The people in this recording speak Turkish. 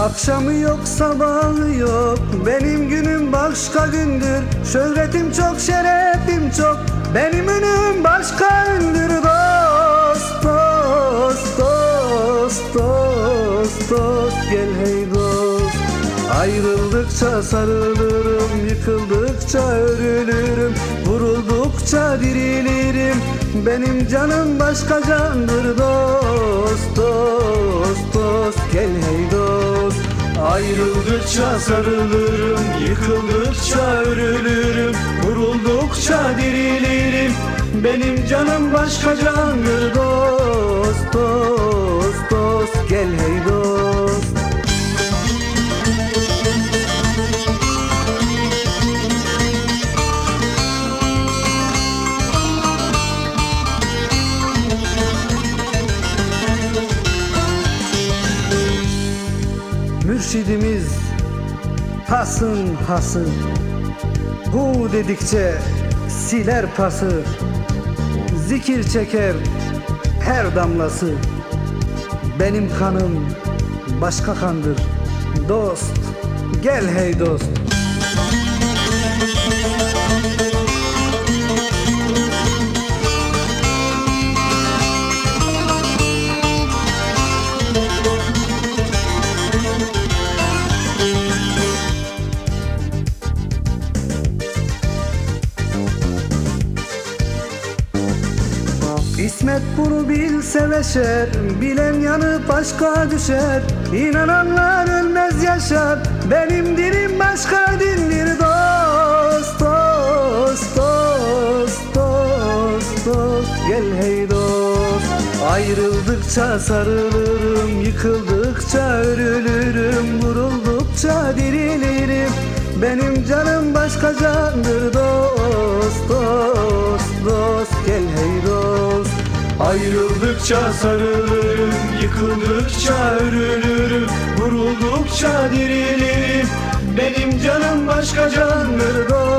Akşamı yok sabahı yok. Benim günüm başka gündür. Şöhretim çok şerefim Gel hey dost. Ayrıldıkça sarılırım Yıkıldıkça örülürüm. Vuruldukça dirilirim. Benim canım başka candır Dost dost dost. Gel hey dost. Ayrıldıkça sarılırım Yıkıldıkça örülürüm. Vuruldukça dirilirim. Benim canım başka candır Dost dost dost. Gel hey Mürşidimiz hasın hasın. Hu dedikçe siler pası Zikir çeker her damlası. Benim kanım başka kandır. Dost gel hey dost İsmet bunu bilse beşer Bilen yanıp aşka düşer. İnananlar ölmez yaşar Benim dilim başka dindir Dost dost dost dost dost Gel hey dost. Ayrıldıkça sarılırım Yıkıldıkça örülürüm Vuruldukça dirilirim. Benim canım başka candır Dost Ayrıldıkça sarılırım Yıkıldıkça örülürüm. Vuruldukça dirilirim. Benim canım başka dost